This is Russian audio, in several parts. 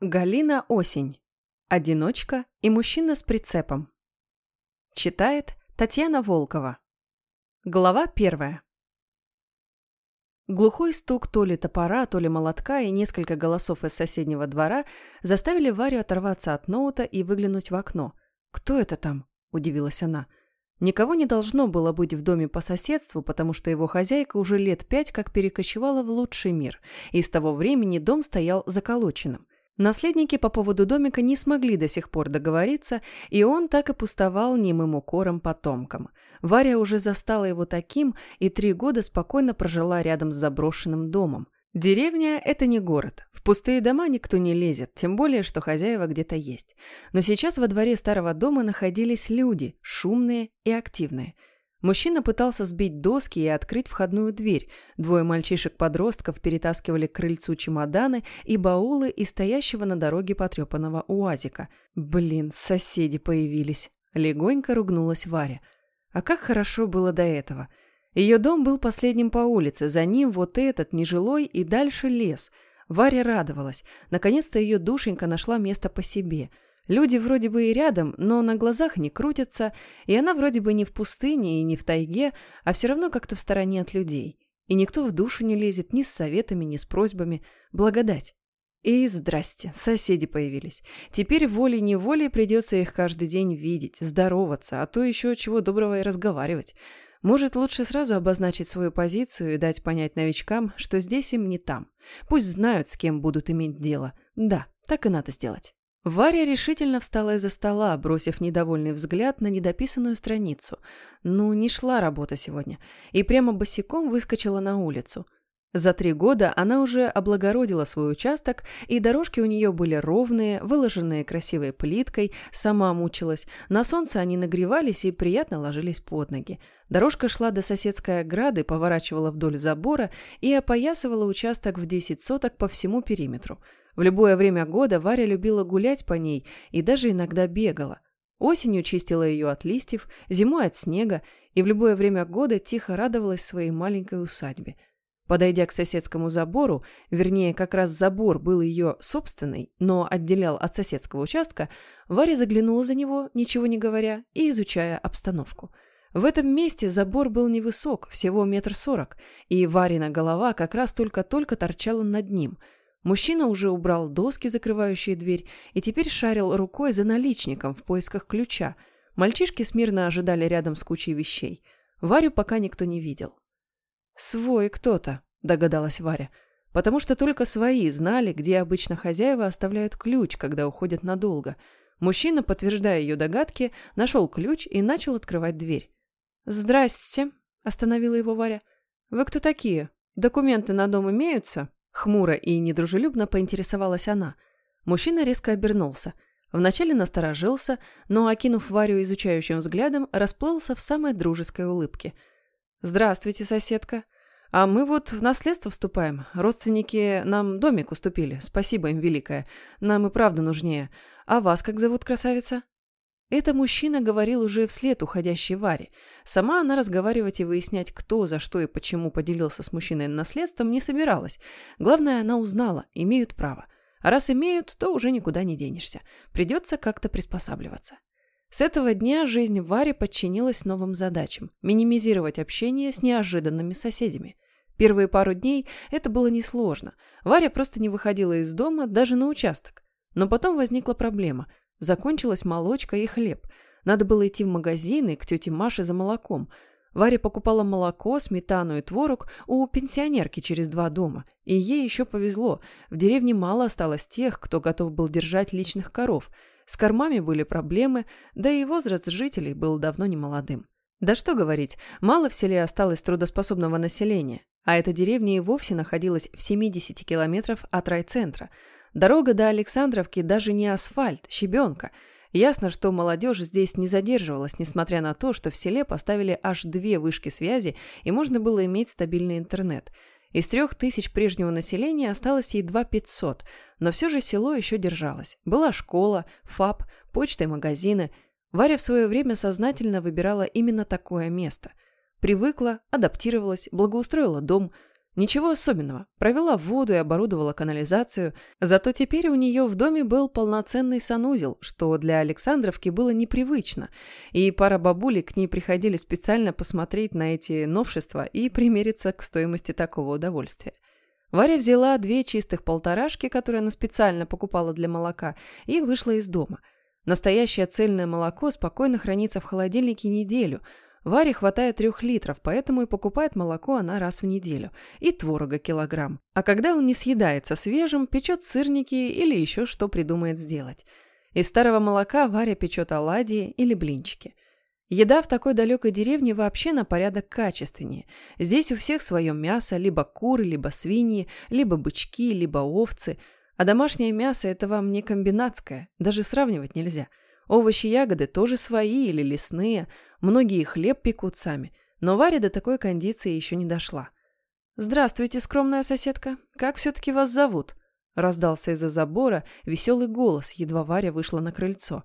Галина Осень. Одиночка и мужчина с прицепом. Читает Татьяна Волкова. Глава первая. Глухой стук то ли топора, то ли молотка и несколько голосов из соседнего двора заставили Варю оторваться от ноута и выглянуть в окно. «Кто это там?» – удивилась она. Никого не должно было быть в доме по соседству, потому что его хозяйка уже лет пять как перекочевала в лучший мир, и с того времени дом стоял заколоченным. Наследники по поводу домика не смогли до сих пор договориться, и он так и пустовал немым укором потомкам. Варя уже застала его таким и три года спокойно прожила рядом с заброшенным домом. Деревня – это не город. В пустые дома никто не лезет, тем более, что хозяева где-то есть. Но сейчас во дворе старого дома находились люди, шумные и активные – Мужчина пытался сбить доски и открыть входную дверь. Двое мальчишек-подростков перетаскивали к крыльцу чемоданы и баулы из стоящего на дороге потрепанного уазика. «Блин, соседи появились!» Легонько ругнулась Варя. А как хорошо было до этого. Ее дом был последним по улице, за ним вот этот, нежилой, и дальше лес. Варя радовалась. Наконец-то ее душенька нашла место по себе – Люди вроде бы и рядом, но на глазах не крутятся, и она вроде бы не в пустыне и не в тайге, а все равно как-то в стороне от людей. И никто в душу не лезет ни с советами, ни с просьбами. Благодать. И здрасте, соседи появились. Теперь волей-неволей придется их каждый день видеть, здороваться, а то еще чего доброго и разговаривать. Может, лучше сразу обозначить свою позицию и дать понять новичкам, что здесь им не там. Пусть знают, с кем будут иметь дело. Да, так и надо сделать. Варя решительно встала из-за стола, бросив недовольный взгляд на недописанную страницу. Ну, не шла работа сегодня. И прямо босиком выскочила на улицу. За три года она уже облагородила свой участок, и дорожки у нее были ровные, выложенные красивой плиткой, сама мучилась. На солнце они нагревались и приятно ложились под ноги. Дорожка шла до соседской ограды, поворачивала вдоль забора и опоясывала участок в 10 соток по всему периметру. В любое время года Варя любила гулять по ней и даже иногда бегала. Осенью чистила ее от листьев, зимой от снега, и в любое время года тихо радовалась своей маленькой усадьбе. Подойдя к соседскому забору, вернее, как раз забор был ее собственный, но отделял от соседского участка, Варя заглянула за него, ничего не говоря, и изучая обстановку. В этом месте забор был невысок, всего метр сорок, и Варина голова как раз только-только торчала над ним – Мужчина уже убрал доски, закрывающие дверь, и теперь шарил рукой за наличником в поисках ключа. Мальчишки смирно ожидали рядом с кучей вещей. Варю пока никто не видел. «Свой кто-то», — догадалась Варя, потому что только свои знали, где обычно хозяева оставляют ключ, когда уходят надолго. Мужчина, подтверждая ее догадки, нашел ключ и начал открывать дверь. «Здрасте», — остановила его Варя. «Вы кто такие? Документы на дом имеются?» Хмуро и недружелюбно поинтересовалась она. Мужчина резко обернулся. Вначале насторожился, но, окинув Варю изучающим взглядом, расплылся в самой дружеской улыбке. «Здравствуйте, соседка. А мы вот в наследство вступаем. Родственники нам домик уступили. Спасибо им великое. Нам и правда нужнее. А вас как зовут, красавица?» Это мужчина говорил уже вслед уходящей Варе. Сама она разговаривать и выяснять, кто, за что и почему поделился с мужчиной наследством, не собиралась. Главное, она узнала, имеют право. А раз имеют, то уже никуда не денешься. Придется как-то приспосабливаться. С этого дня жизнь Варе подчинилась новым задачам – минимизировать общение с неожиданными соседями. Первые пару дней это было несложно. Варя просто не выходила из дома, даже на участок. Но потом возникла проблема – Закончилась молочка и хлеб. Надо было идти в магазин и к тете Маше за молоком. Варя покупала молоко, сметану и творог у пенсионерки через два дома. И ей еще повезло. В деревне мало осталось тех, кто готов был держать личных коров. С кормами были проблемы, да и возраст жителей был давно не молодым. Да что говорить, мало в селе осталось трудоспособного населения, а эта деревня и вовсе находилась в 70 километров от райцентра – Дорога до Александровки даже не асфальт, щебенка. Ясно, что молодежь здесь не задерживалась, несмотря на то, что в селе поставили аж две вышки связи и можно было иметь стабильный интернет. Из трех тысяч прежнего населения осталось едва 500, но все же село еще держалось. Была школа, ФАП, почта и магазины. Варя в свое время сознательно выбирала именно такое место. Привыкла, адаптировалась, благоустроила дом – Ничего особенного. Провела воду и оборудовала канализацию. Зато теперь у нее в доме был полноценный санузел, что для Александровки было непривычно. И пара бабулек к ней приходили специально посмотреть на эти новшества и примериться к стоимости такого удовольствия. Варя взяла две чистых полторашки, которые она специально покупала для молока, и вышла из дома. Настоящее цельное молоко спокойно хранится в холодильнике неделю – Варе хватает трех литров, поэтому и покупает молоко она раз в неделю. И творога килограмм. А когда он не съедается свежим, печет сырники или еще что придумает сделать. Из старого молока Варя печет оладьи или блинчики. Еда в такой далекой деревне вообще на порядок качественнее. Здесь у всех свое мясо, либо куры, либо свиньи, либо бычки, либо овцы. А домашнее мясо – это вам не комбинатское, даже сравнивать нельзя. Овощи и ягоды тоже свои или лесные – Многие хлеб пекут сами, но Варя до такой кондиции еще не дошла. «Здравствуйте, скромная соседка. Как все-таки вас зовут?» Раздался из-за забора веселый голос, едва Варя вышла на крыльцо.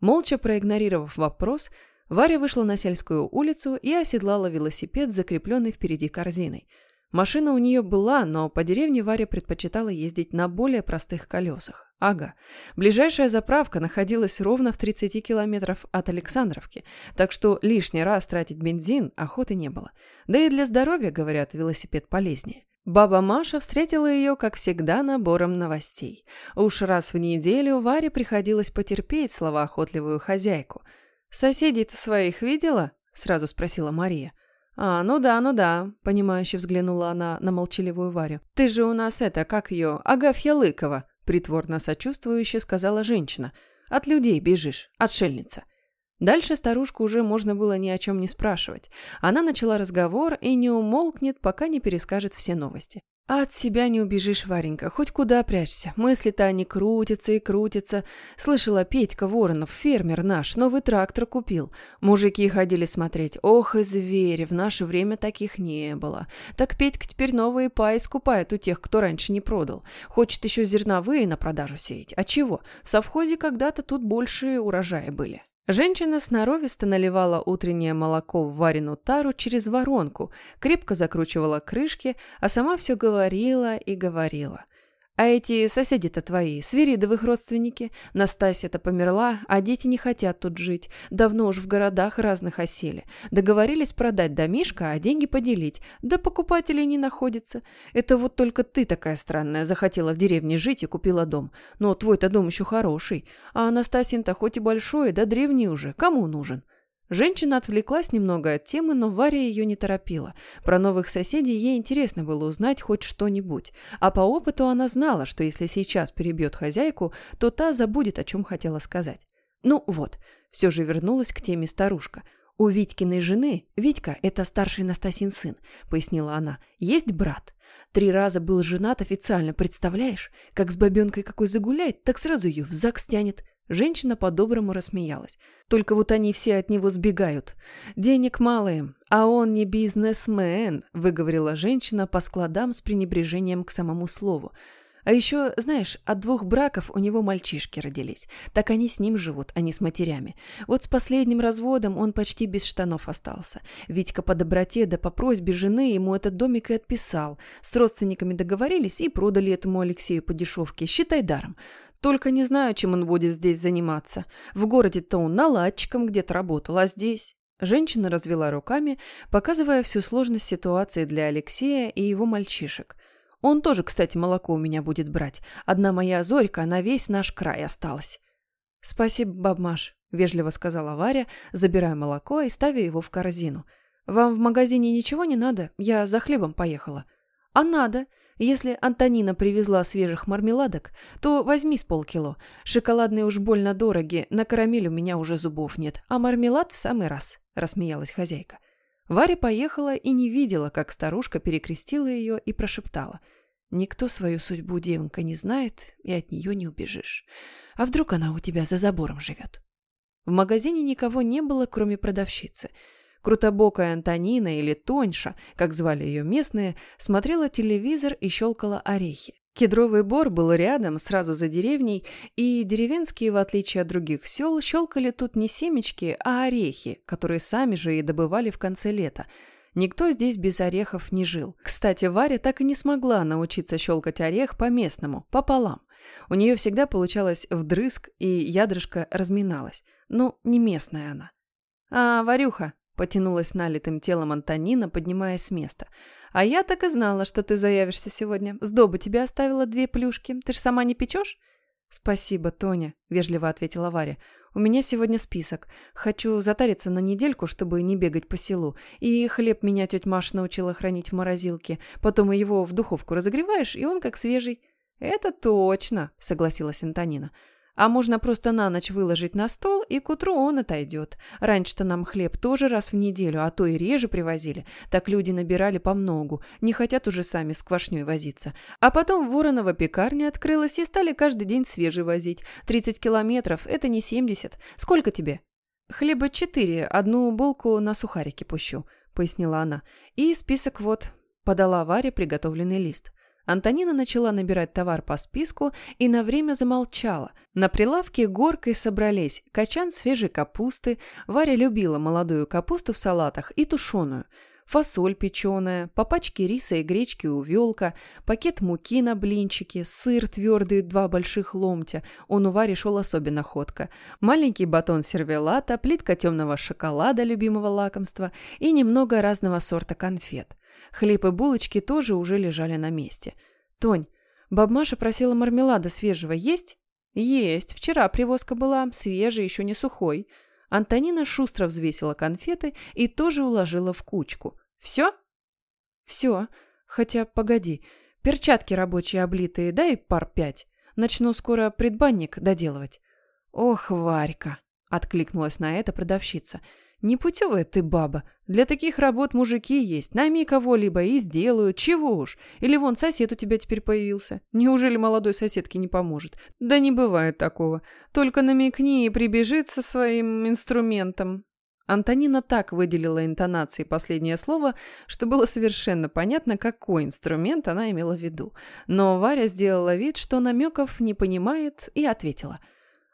Молча проигнорировав вопрос, Варя вышла на сельскую улицу и оседлала велосипед, закрепленный впереди корзиной – Машина у нее была, но по деревне Варя предпочитала ездить на более простых колесах. Ага. Ближайшая заправка находилась ровно в 30 километров от Александровки, так что лишний раз тратить бензин охоты не было. Да и для здоровья, говорят, велосипед полезнее. Баба Маша встретила ее, как всегда, набором новостей. Уж раз в неделю Варе приходилось потерпеть словоохотливую хозяйку. «Соседей-то своих видела?» – сразу спросила Мария. «А, ну да, ну да», — понимающе взглянула она на молчаливую Варю. «Ты же у нас это, как ее, Агафья Лыкова», — притворно сочувствующе сказала женщина. «От людей бежишь, отшельница». Дальше старушку уже можно было ни о чем не спрашивать. Она начала разговор и не умолкнет, пока не перескажет все новости. От себя не убежишь, Варенька, хоть куда прячься. Мысли-то они крутятся и крутятся. Слышала, Петька Воронов, фермер наш, новый трактор купил. Мужики ходили смотреть. Ох и звери, в наше время таких не было. Так Петька теперь новые паи скупает у тех, кто раньше не продал. Хочет еще зерновые на продажу сеять. А чего? В совхозе когда-то тут больше урожаи были. Женщина сноровисто наливала утреннее молоко в вареную тару через воронку, крепко закручивала крышки, а сама все говорила и говорила. А эти соседи-то твои, свиридовых родственники. Настасья-то померла, а дети не хотят тут жить. Давно уж в городах разных осели. Договорились продать домишко, а деньги поделить. Да покупателей не находится. Это вот только ты такая странная, захотела в деревне жить и купила дом. Но твой-то дом еще хороший. А Анастасин-то хоть и большой, да древний уже. Кому нужен? Женщина отвлеклась немного от темы, но Варя ее не торопила. Про новых соседей ей интересно было узнать хоть что-нибудь. А по опыту она знала, что если сейчас перебьет хозяйку, то та забудет, о чем хотела сказать. Ну вот, все же вернулась к теме старушка. «У Витькиной жены, Витька – это старший Настасин сын», – пояснила она, – «есть брат. Три раза был женат официально, представляешь? Как с бабенкой какой загуляет, так сразу ее в ЗАГС тянет. Женщина по-доброму рассмеялась. Только вот они все от него сбегают. Денег мало им, а он не бизнесмен, выговорила женщина по складам с пренебрежением к самому слову. А еще, знаешь, от двух браков у него мальчишки родились. Так они с ним живут, а не с матерями. Вот с последним разводом он почти без штанов остался. Витька по доброте да по просьбе жены ему этот домик и отписал. С родственниками договорились и продали этому Алексею по дешевке. Считай даром. Только не знаю, чем он будет здесь заниматься. В городе-то он наладчиком где-то работал, а здесь... Женщина развела руками, показывая всю сложность ситуации для Алексея и его мальчишек. Он тоже, кстати, молоко у меня будет брать. Одна моя Зорька на весь наш край осталась. «Спасибо, бабмаш», — вежливо сказала Варя, забирая молоко и ставя его в корзину. «Вам в магазине ничего не надо? Я за хлебом поехала». «А надо. Если Антонина привезла свежих мармеладок, то возьми с полкило. Шоколадные уж больно дороги, на карамель у меня уже зубов нет, а мармелад в самый раз», – рассмеялась хозяйка. Варя поехала и не видела, как старушка перекрестила ее и прошептала. «Никто свою судьбу, девонька, не знает, и от нее не убежишь. А вдруг она у тебя за забором живет?» В магазине никого не было, кроме продавщицы – Крутобокая Антонина или Тоньша, как звали ее местные, смотрела телевизор и щелкала орехи. Кедровый бор был рядом, сразу за деревней, и деревенские, в отличие от других сел, щелкали тут не семечки, а орехи, которые сами же и добывали в конце лета. Никто здесь без орехов не жил. Кстати, Варя так и не смогла научиться щелкать орех по-местному, пополам. У нее всегда получалось вдрызг, и ядрышко разминалось. Ну, не местная она. «А, Варюха!» – потянулась налитым телом Антонина, поднимаясь с места. «А я так и знала, что ты заявишься сегодня. Сдоба тебе оставила две плюшки. Ты ж сама не печешь?» «Спасибо, Тоня», – вежливо ответила Варя. У меня сегодня список. Хочу затариться на недельку, чтобы не бегать по селу. И хлеб меня тетя Маша научила хранить в морозилке. Потом его в духовку разогреваешь, и он как свежий». «Это точно», — согласилась Антонина. А можно просто на ночь выложить на стол, и к утру он отойдет. Раньше-то нам хлеб тоже раз в неделю, а то и реже привозили. Так люди набирали по многу, не хотят уже сами с квашней возиться. А потом Воронова пекарня открылась, и стали каждый день свежий возить. 30 километров – это не 70. Сколько тебе? Хлеба четыре, одну булку на сухарики пущу, пояснила она. И список вот. Подала Варе приготовленный лист. Антонина начала набирать товар по списку и на время замолчала. На прилавке горкой собрались качан свежей капусты, Варя любила молодую капусту в салатах и тушеную, фасоль печеная, по пачке риса и гречки увелка, пакет муки на блинчики, сыр твердый, два больших ломтя, он у Вари шел особенно ходко, маленький батон сервелата, плитка темного шоколада любимого лакомства и немного разного сорта конфет. Хлеб и булочки тоже уже лежали на месте. «Тонь, баб Маша просила мармелада свежего есть?» «Есть. Вчера привозка была. Свежий, еще не сухой». Антонина шустро взвесила конфеты и тоже уложила в кучку. «Все?» «Все. Хотя, погоди. Перчатки рабочие облитые, дай пар пять. Начну скоро предбанник доделывать». «Ох, Варька!» — откликнулась на это продавщица. «Непутевая ты баба. Для таких работ мужики есть. Найми кого-либо и сделаю. Чего уж. Или вон сосед у тебя теперь появился. Неужели молодой соседке не поможет? Да не бывает такого. Только намекни и прибежит со своим инструментом». Антонина так выделила интонацией последнее слово, что было совершенно понятно, какой инструмент она имела в виду. Но Варя сделала вид, что намеков не понимает, и ответила –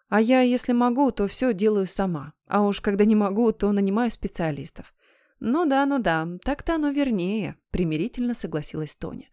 а я, если могу, то все делаю сама. А уж когда не могу, то нанимаю специалистов. Ну да, ну да, так-то оно вернее, примирительно согласилась Тоня.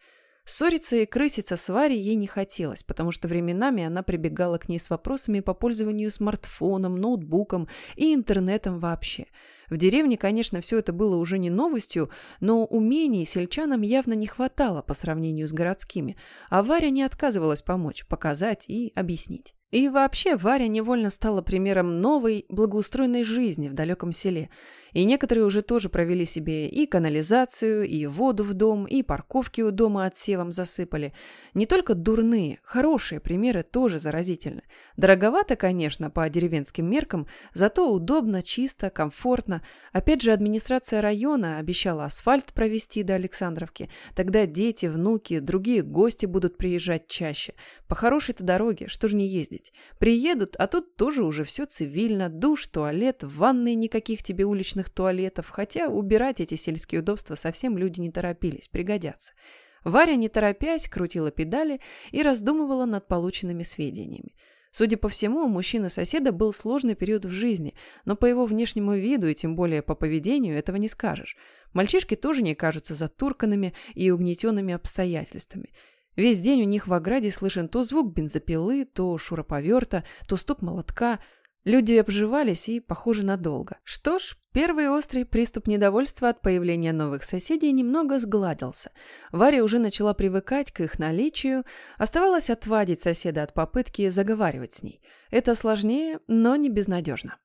Ссориться и крыситься с Варей ей не хотелось, потому что временами она прибегала к ней с вопросами по пользованию смартфоном, ноутбуком и интернетом вообще. В деревне, конечно, все это было уже не новостью, но умений сельчанам явно не хватало по сравнению с городскими, а Варя не отказывалась помочь, показать и объяснить. И вообще Варя невольно стала примером новой, благоустроенной жизни в далеком селе – и некоторые уже тоже провели себе и канализацию, и воду в дом, и парковки у дома отсевом засыпали. Не только дурные, хорошие примеры тоже заразительны. Дороговато, конечно, по деревенским меркам, зато удобно, чисто, комфортно. Опять же, администрация района обещала асфальт провести до Александровки. Тогда дети, внуки, другие гости будут приезжать чаще. По хорошей-то дороге, что же не ездить? Приедут, а тут тоже уже все цивильно. Душ, туалет, ванны никаких тебе уличных туалетов, хотя убирать эти сельские удобства совсем люди не торопились, пригодятся. Варя, не торопясь, крутила педали и раздумывала над полученными сведениями. Судя по всему, у мужчины-соседа был сложный период в жизни, но по его внешнему виду и тем более по поведению этого не скажешь. Мальчишки тоже не кажутся затурканными и угнетенными обстоятельствами. Весь день у них в ограде слышен то звук бензопилы, то шуроповерта, то стук молотка – Люди обживались и, похоже, надолго. Что ж, первый острый приступ недовольства от появления новых соседей немного сгладился. Варя уже начала привыкать к их наличию, оставалось отвадить соседа от попытки заговаривать с ней. Это сложнее, но не безнадежно.